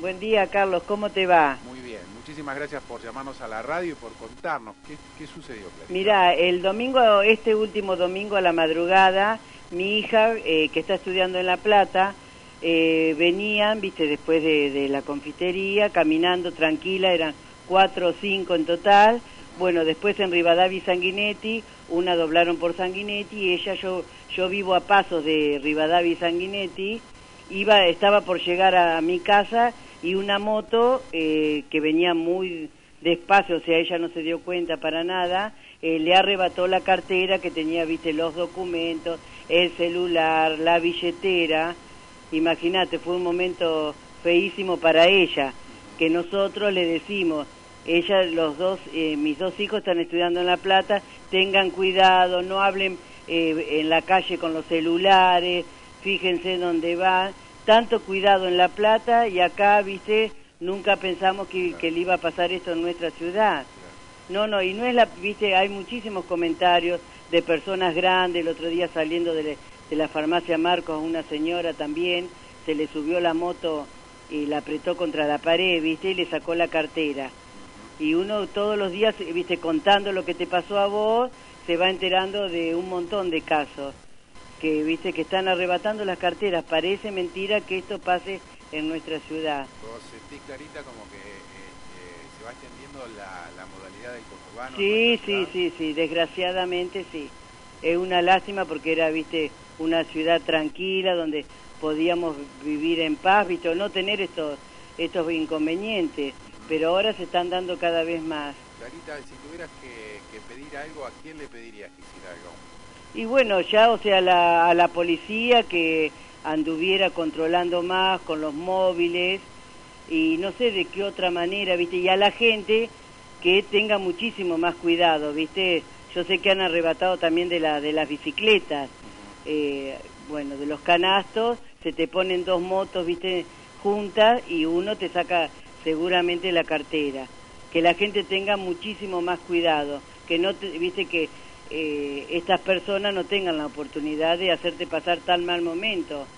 Buen día, Carlos, ¿cómo te va? Muy bien, muchísimas gracias por llamarnos a la radio y por contarnos qué, qué sucedió. Clarita? Mira, el domingo, este último domingo a la madrugada, mi hija, eh, que está estudiando en La Plata, eh, venían, viste, después de, de la confitería, caminando tranquila, eran cuatro o cinco en total. Bueno, después en Rivadavia y Sanguinetti, una doblaron por Sanguinetti y ella, yo, yo vivo a pasos de Rivadavia y Sanguinetti, iba, estaba por llegar a, mi casa y una moto eh, que venía muy despacio, o sea, ella no se dio cuenta para nada, eh, le arrebató la cartera que tenía, viste, los documentos, el celular, la billetera. Imagínate, fue un momento feísimo para ella, que nosotros le decimos, ella, los dos, eh, mis dos hijos están estudiando en La Plata, tengan cuidado, no hablen eh, en la calle con los celulares, fíjense dónde van, tanto cuidado en La Plata y acá, viste, nunca pensamos que, que le iba a pasar esto en nuestra ciudad. No, no, y no es la, viste, hay muchísimos comentarios de personas grandes, el otro día saliendo de, de la farmacia Marcos, una señora también, se le subió la moto y la apretó contra la pared, viste, y le sacó la cartera. Y uno todos los días, viste, contando lo que te pasó a vos, se va enterando de un montón de casos que, viste, que están arrebatando las carteras. Parece mentira que esto pase en nuestra ciudad. ¿Vos sentís, Clarita, como que eh, se va extendiendo la, la modalidad del conurbano? Sí, sí, sí, sí, desgraciadamente sí. Es una lástima porque era, viste, una ciudad tranquila donde podíamos vivir en paz, viste, o no tener estos, estos inconvenientes pero ahora se están dando cada vez más. Clarita, si tuvieras que, que, pedir algo, ¿a quién le pedirías que hiciera algo? Y bueno, ya, o sea, la, a la policía que anduviera controlando más con los móviles y no sé de qué otra manera, ¿viste? Y a la gente que tenga muchísimo más cuidado, ¿viste? Yo sé que han arrebatado también de, la, de las bicicletas, eh, bueno, de los canastos, se te ponen dos motos, ¿viste? Juntas y uno te saca seguramente la cartera, que la gente tenga muchísimo más cuidado, que no te, viste que eh, estas personas no tengan la oportunidad de hacerte pasar tal mal momento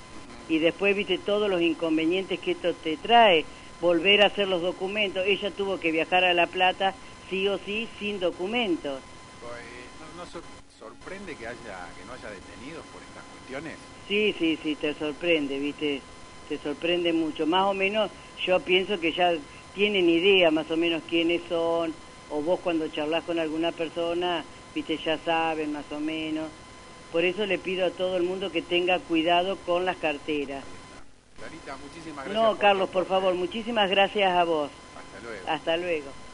y después viste todos los inconvenientes que esto te trae, volver a hacer los documentos, ella tuvo que viajar a La Plata sí o sí sin documentos. ¿No, no sor sorprende que haya que no haya detenidos por estas cuestiones? Sí, sí, sí, te sorprende, viste, te sorprende mucho, más o menos yo pienso que ya tienen idea más o menos quiénes son, o vos cuando charlas con alguna persona, viste, ya saben más o menos. Por eso le pido a todo el mundo que tenga cuidado con las carteras. Clarita, muchísimas gracias. No, Carlos, por favor, muchísimas gracias a vos. Hasta luego. Hasta luego.